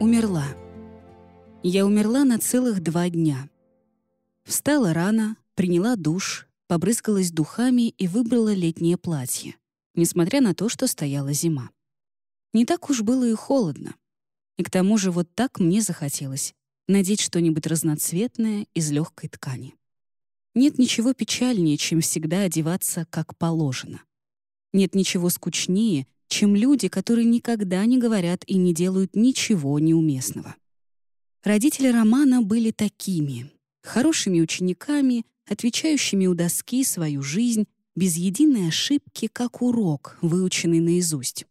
Умерла. Я умерла на целых два дня. Встала рано, приняла душ, побрызгалась духами и выбрала летнее платье, несмотря на то, что стояла зима. Не так уж было и холодно. И к тому же вот так мне захотелось надеть что-нибудь разноцветное из легкой ткани. Нет ничего печальнее, чем всегда одеваться как положено. Нет ничего скучнее, чем люди, которые никогда не говорят и не делают ничего неуместного. Родители Романа были такими, хорошими учениками, отвечающими у доски свою жизнь без единой ошибки, как урок, выученный наизусть.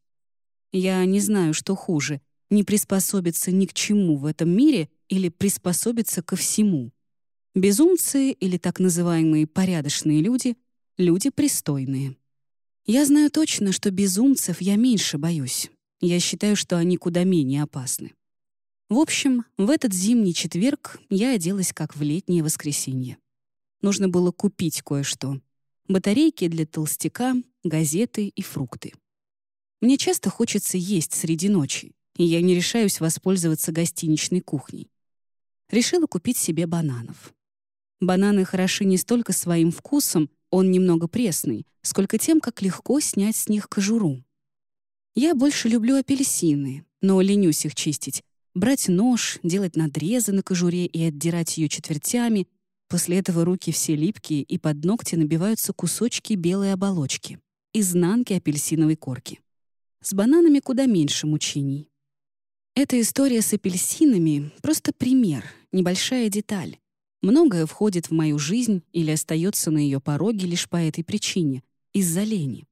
Я не знаю, что хуже — не приспособиться ни к чему в этом мире или приспособиться ко всему. Безумцы или так называемые порядочные люди — люди пристойные. Я знаю точно, что безумцев я меньше боюсь. Я считаю, что они куда менее опасны. В общем, в этот зимний четверг я оделась как в летнее воскресенье. Нужно было купить кое-что. Батарейки для толстяка, газеты и фрукты. Мне часто хочется есть среди ночи, и я не решаюсь воспользоваться гостиничной кухней. Решила купить себе бананов. Бананы хороши не столько своим вкусом, он немного пресный, сколько тем, как легко снять с них кожуру. Я больше люблю апельсины, но ленюсь их чистить. Брать нож, делать надрезы на кожуре и отдирать ее четвертями. После этого руки все липкие, и под ногти набиваются кусочки белой оболочки, изнанки апельсиновой корки. С бананами куда меньше мучений. Эта история с апельсинами — просто пример, небольшая деталь. Многое входит в мою жизнь или остается на ее пороге лишь по этой причине — из-за лени.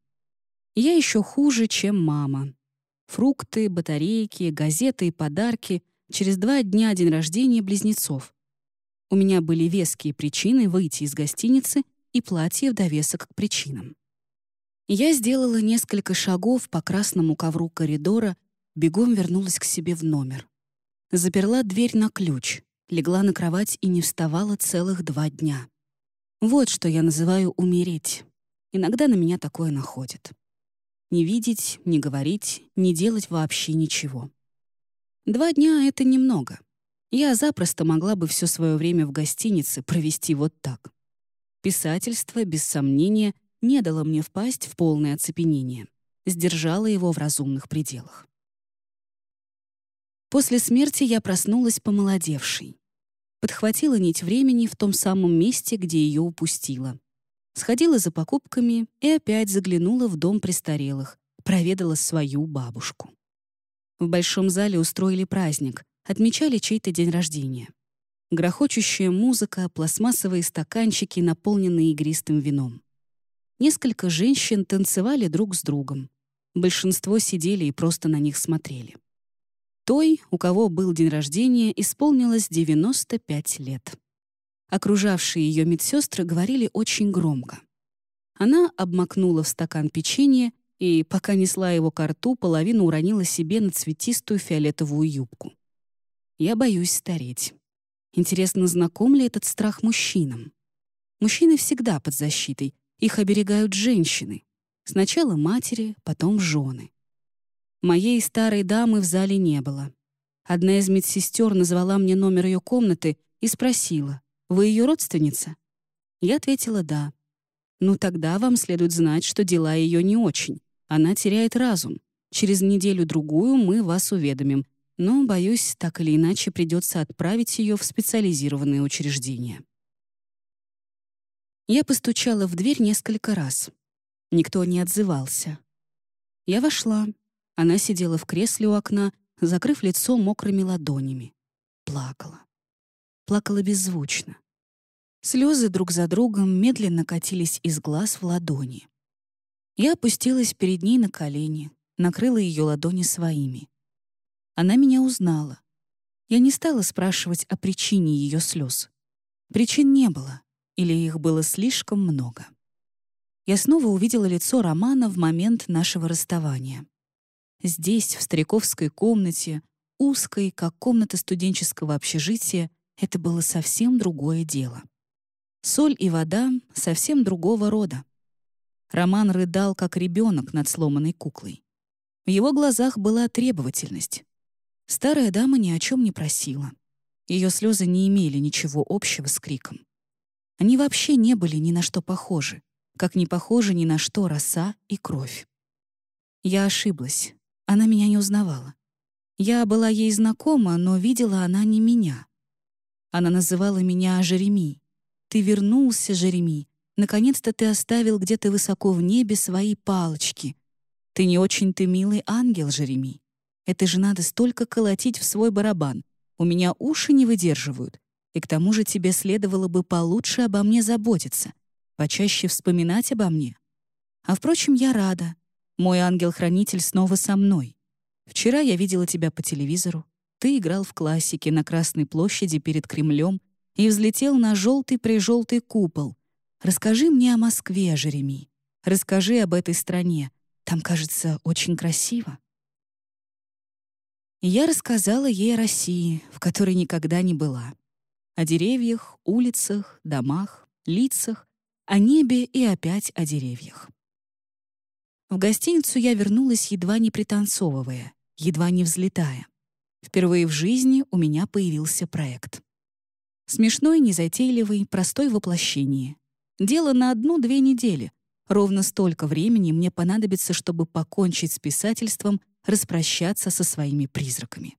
Я еще хуже, чем мама. Фрукты, батарейки, газеты и подарки через два дня день рождения близнецов. У меня были веские причины выйти из гостиницы и платье в довесок к причинам. Я сделала несколько шагов по красному ковру коридора, бегом вернулась к себе в номер. Заперла дверь на ключ, легла на кровать и не вставала целых два дня. Вот что я называю умереть. Иногда на меня такое находит. Не видеть, не говорить, не делать вообще ничего. Два дня — это немного. Я запросто могла бы все свое время в гостинице провести вот так. Писательство, без сомнения, не дало мне впасть в полное оцепенение, сдержало его в разумных пределах. После смерти я проснулась помолодевшей. Подхватила нить времени в том самом месте, где ее упустила. Сходила за покупками и опять заглянула в дом престарелых, проведала свою бабушку. В большом зале устроили праздник, отмечали чей-то день рождения. Грохочущая музыка, пластмассовые стаканчики, наполненные игристым вином. Несколько женщин танцевали друг с другом. Большинство сидели и просто на них смотрели. Той, у кого был день рождения, исполнилось 95 лет. Окружавшие ее медсестры говорили очень громко. Она обмакнула в стакан печенье и, пока несла его к рту, половину уронила себе на цветистую фиолетовую юбку. Я боюсь стареть. Интересно, знаком ли этот страх мужчинам? Мужчины всегда под защитой, их оберегают женщины. Сначала матери, потом жены. Моей старой дамы в зале не было. Одна из медсестер назвала мне номер ее комнаты и спросила, «Вы ее родственница?» Я ответила «да». «Ну тогда вам следует знать, что дела ее не очень. Она теряет разум. Через неделю-другую мы вас уведомим, но, боюсь, так или иначе придется отправить ее в специализированные учреждения». Я постучала в дверь несколько раз. Никто не отзывался. Я вошла, она сидела в кресле у окна, закрыв лицо мокрыми ладонями. Плакала. Плакала беззвучно. Слезы друг за другом медленно катились из глаз в ладони. Я опустилась перед ней на колени, накрыла ее ладони своими. Она меня узнала. Я не стала спрашивать о причине ее слез. Причин не было, или их было слишком много. Я снова увидела лицо Романа в момент нашего расставания. Здесь, в стариковской комнате, узкой, как комната студенческого общежития, это было совсем другое дело. Соль и вода совсем другого рода. Роман рыдал, как ребенок над сломанной куклой. В его глазах была требовательность. Старая дама ни о чем не просила. Ее слезы не имели ничего общего с криком. Они вообще не были ни на что похожи, как не похожи ни на что роса и кровь. Я ошиблась. Она меня не узнавала. Я была ей знакома, но видела она не меня. Она называла меня Жереми. «Ты вернулся, Жереми. Наконец-то ты оставил где-то высоко в небе свои палочки. Ты не очень ты милый ангел, Жереми. Это же надо столько колотить в свой барабан. У меня уши не выдерживают. И к тому же тебе следовало бы получше обо мне заботиться, почаще вспоминать обо мне. А впрочем, я рада. Мой ангел-хранитель снова со мной. Вчера я видела тебя по телевизору. Ты играл в классике на Красной площади перед Кремлем и взлетел на желтый-прижелтый купол. Расскажи мне о Москве, Жереми. Расскажи об этой стране. Там, кажется, очень красиво. Я рассказала ей о России, в которой никогда не была. О деревьях, улицах, домах, лицах, о небе и опять о деревьях. В гостиницу я вернулась, едва не пританцовывая, едва не взлетая. Впервые в жизни у меня появился проект. Смешной, незатейливый, простой воплощение. Дело на одну-две недели. Ровно столько времени мне понадобится, чтобы покончить с писательством распрощаться со своими призраками.